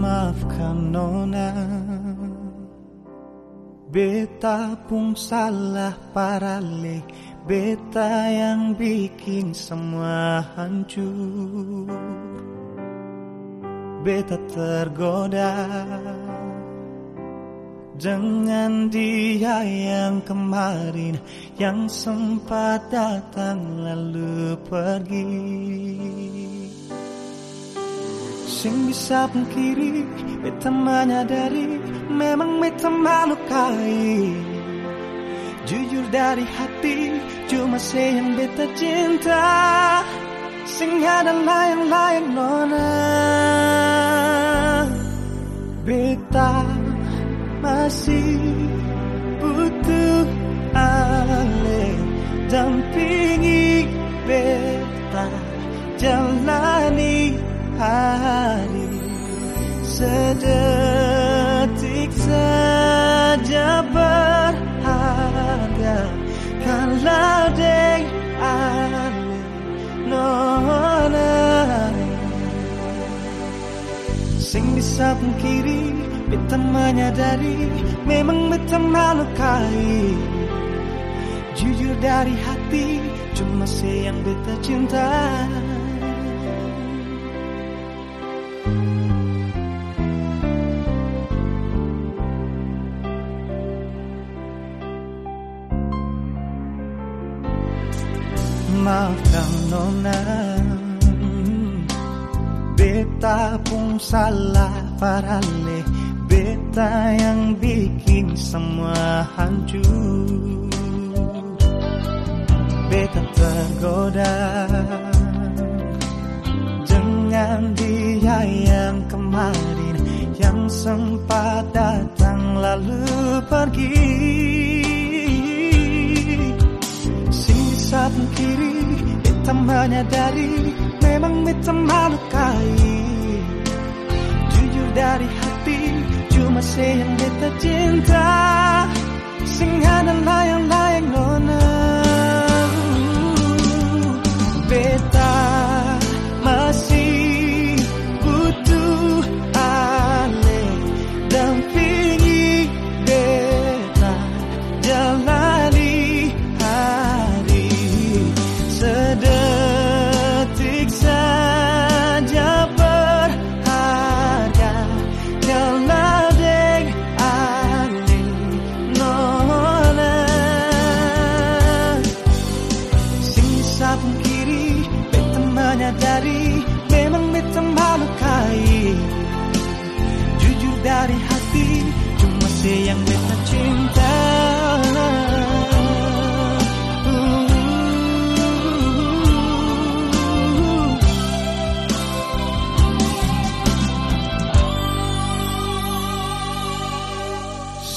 Maafkan nona. Beta pun salah parale Beta yang bikin semua hancur. Beta tergoda. Dengan dia yang kemarin Yang sempat datang lalu pergi Sing bisa pungkiri Beta menyadari Memang beta melukai Jujur dari hati Cuma saya yang beta cinta. Sing ada layang-layang nona. Beta masih butuh ale Dampingi Sedetik saja berharga Kalau deng ale nona Sing bisa pungkiri Beta menyadari Memang beta melukai. Jujur dari hati Cuma saya yang beta cinta Maafkan nona. Beta pun salah parale Beta yang bikin semua hancur. Beta tergoda. Dengan dia yang kemarin Yang sempat datang lalu pergi menyadari Memang beta melukai Jujur dari hati Cuma saya yang beta cinta. Sing ada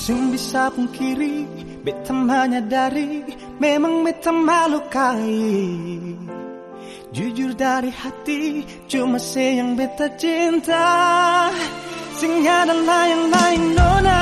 Sing bisa pungkiri Beta menyadari Memang beta melukai Jujur dari hati Cuma saya yang beta cinta. Sing ada layang-layang nona